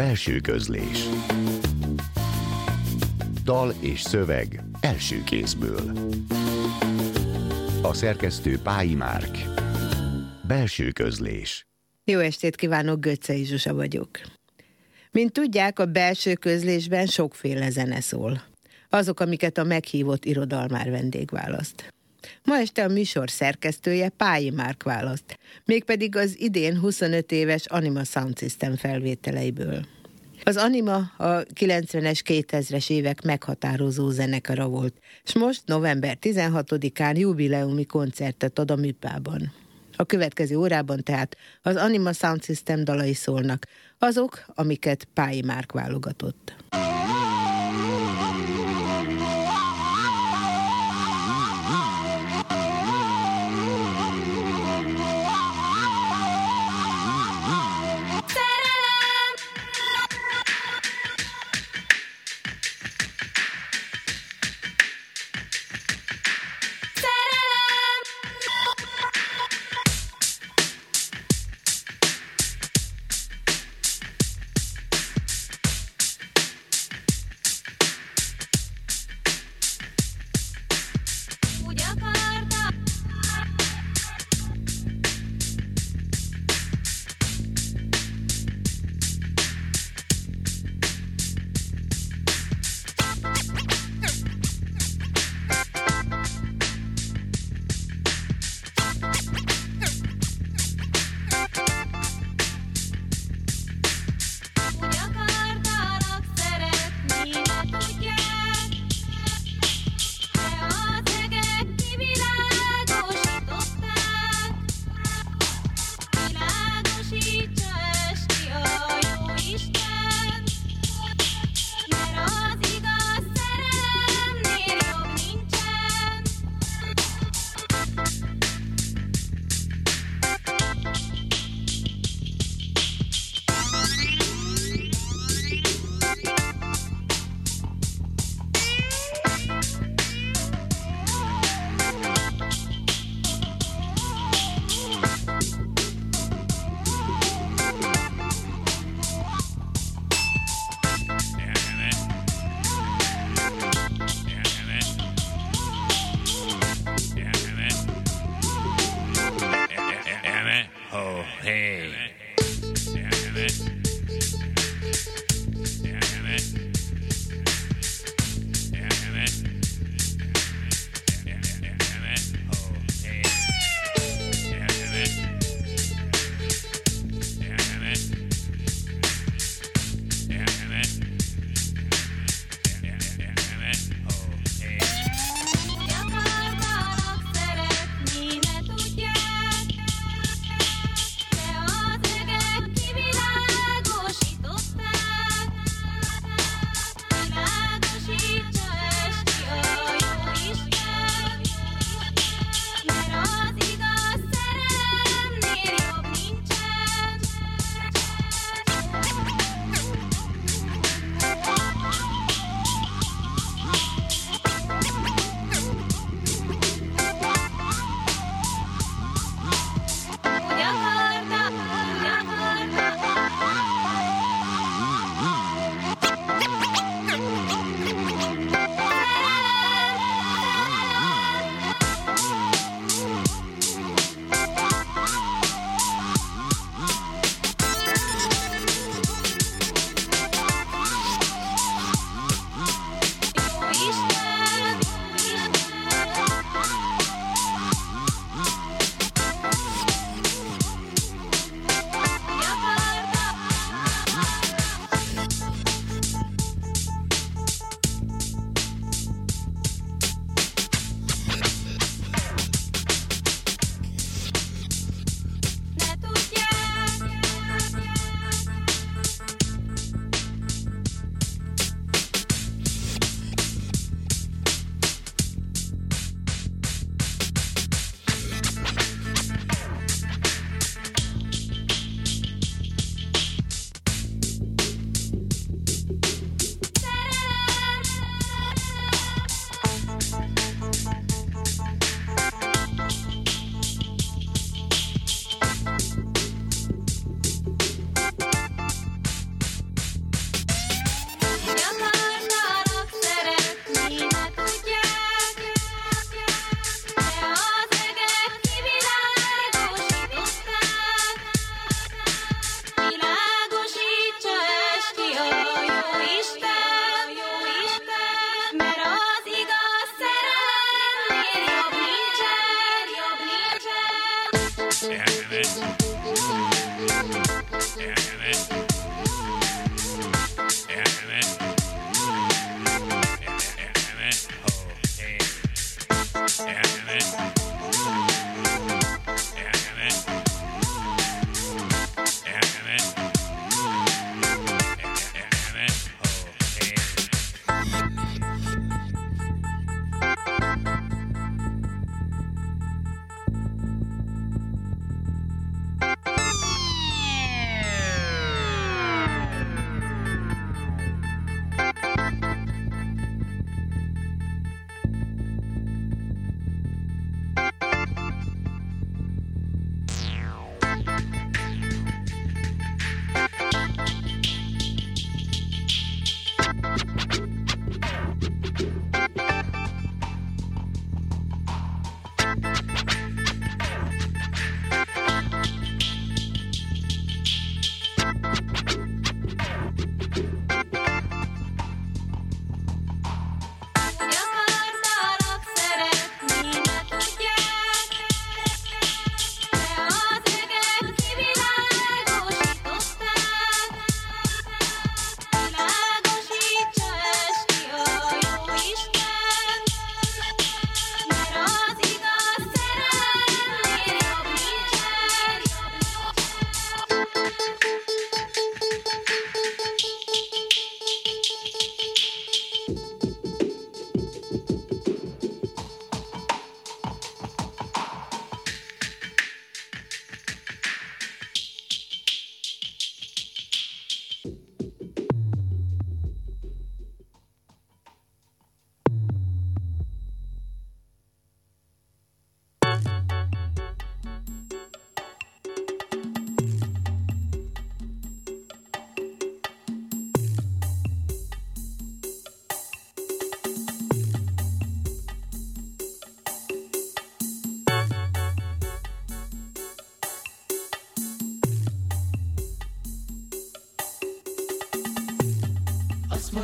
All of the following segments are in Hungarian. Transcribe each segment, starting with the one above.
Belső közlés Dal és szöveg első kézből A szerkesztő Pályi Márk Belső közlés Jó estét kívánok, Göcce Zsusa vagyok. Mint tudják, a belső közlésben sokféle zene szól. Azok, amiket a meghívott irodalmár vendég választ. Ma este a műsor szerkesztője Pályi Márk választ, mégpedig az idén 25 éves Anima Sound System felvételeiből. Az Anima a 90-es, 2000-es évek meghatározó zenekara volt, és most november 16-án jubileumi koncertet ad a Műpában. A következő órában tehát az Anima Sound System dalai szólnak, azok, amiket Pályi Márk válogatott.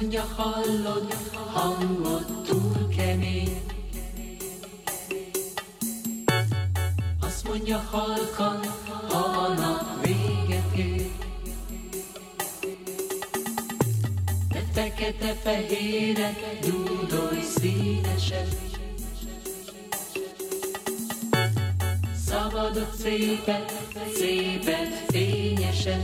Mondja, hallod, hangod túl kemény. Azt mondja halkan, ha a nap véget ér. Te fekete-fehérek, dúdolj színesen. Szabadot szépet, szépet, fényesen.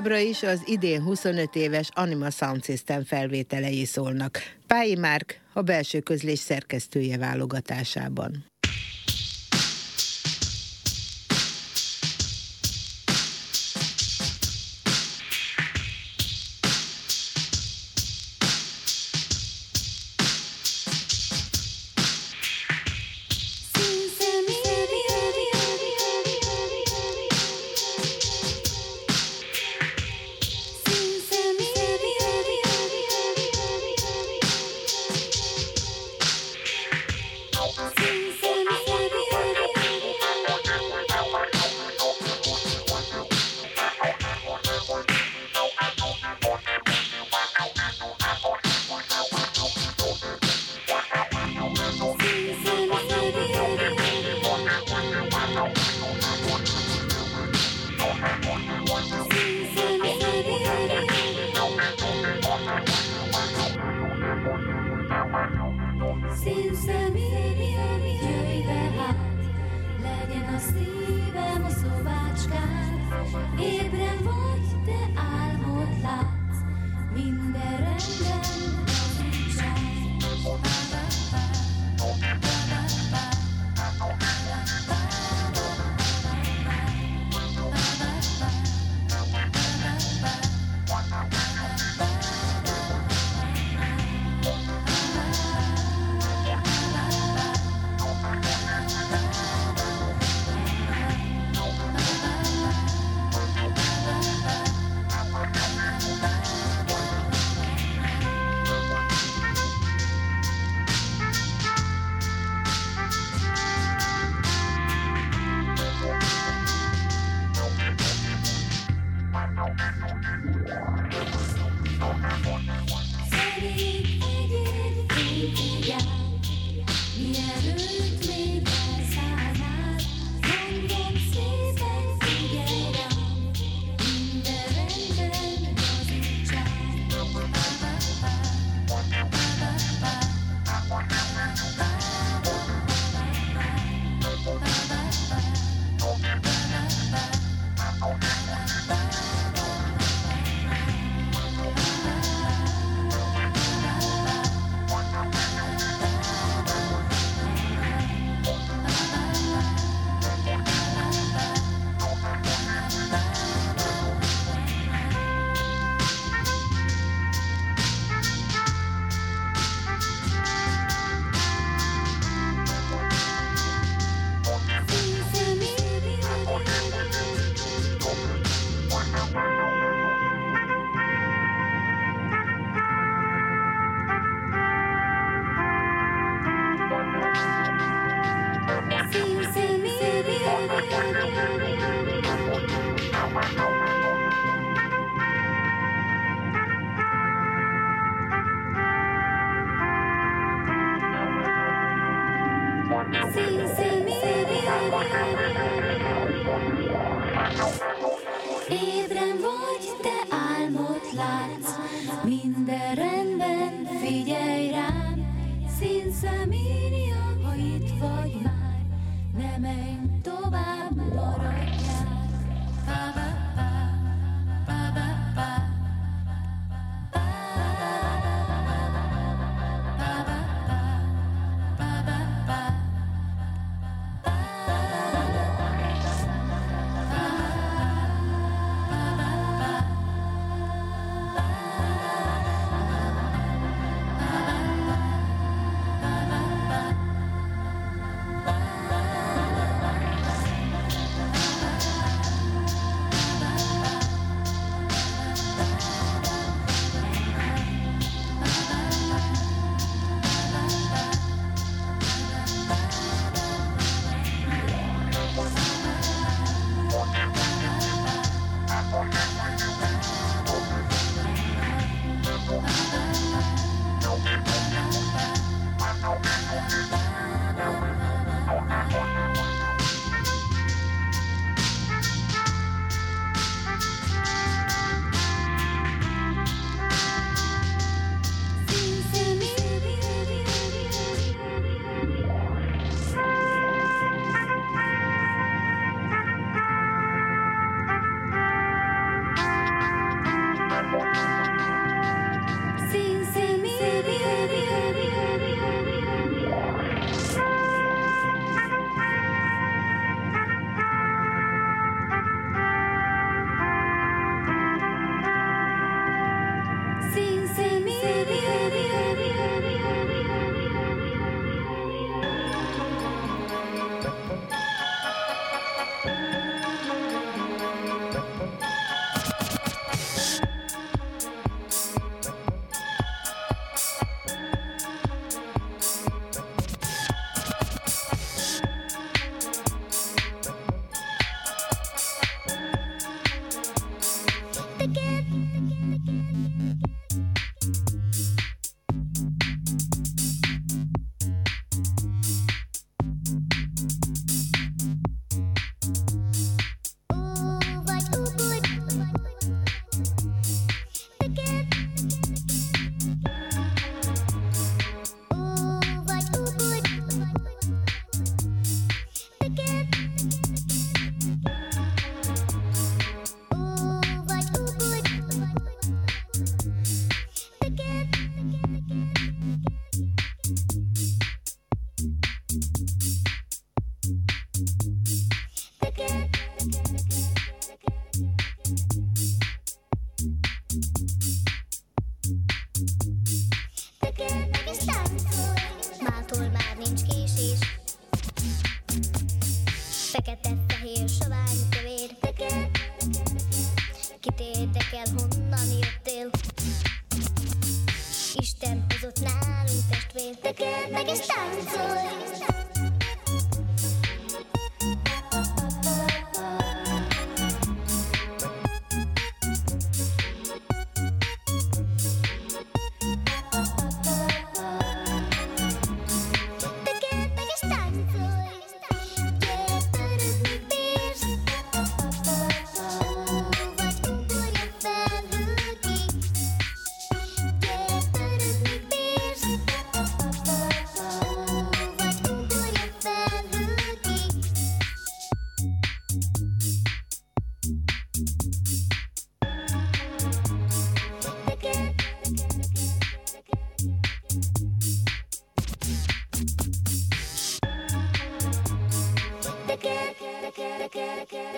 Továbbra is az idén 25 éves Anima Sound System felvételei szólnak. Pályi Márk a belső közlés szerkesztője válogatásában.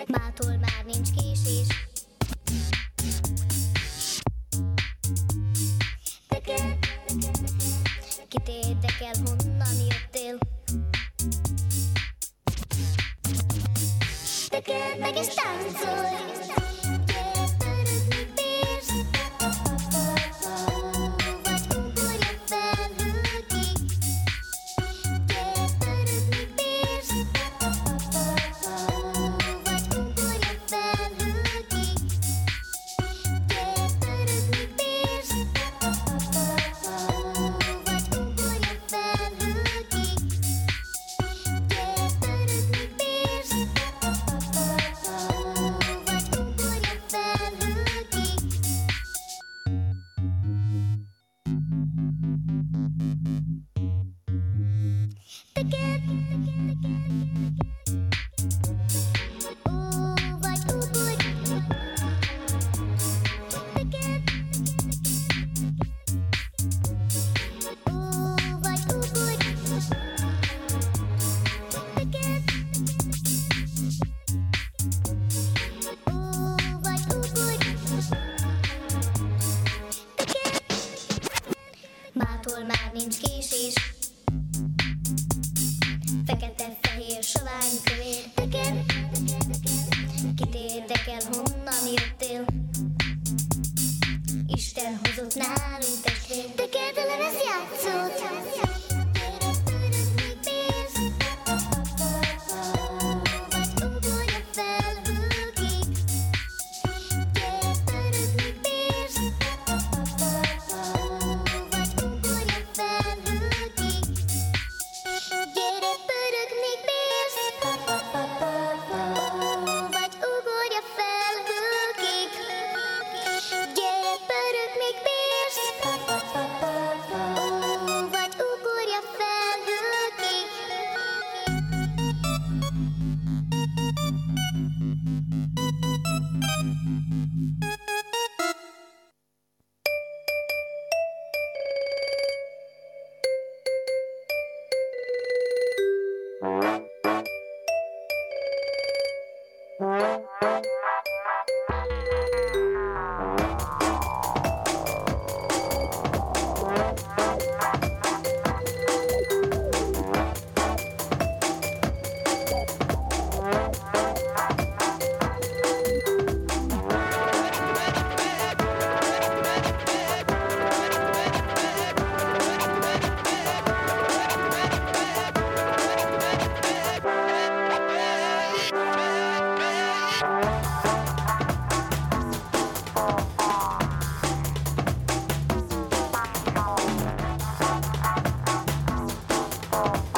Mától már nincs késés Kitty, det är hon han Ha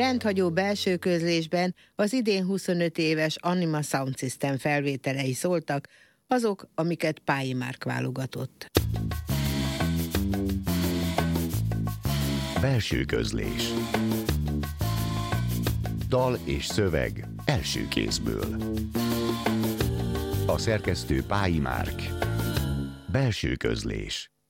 rendhagyó belső közlésben az idén 25 éves Anima Sound System felvételei szóltak, azok, amiket Pályi Márk válogatott. Belső közlés. Dal és szöveg első kézből. A szerkesztő Pályi Márk. Belső közlés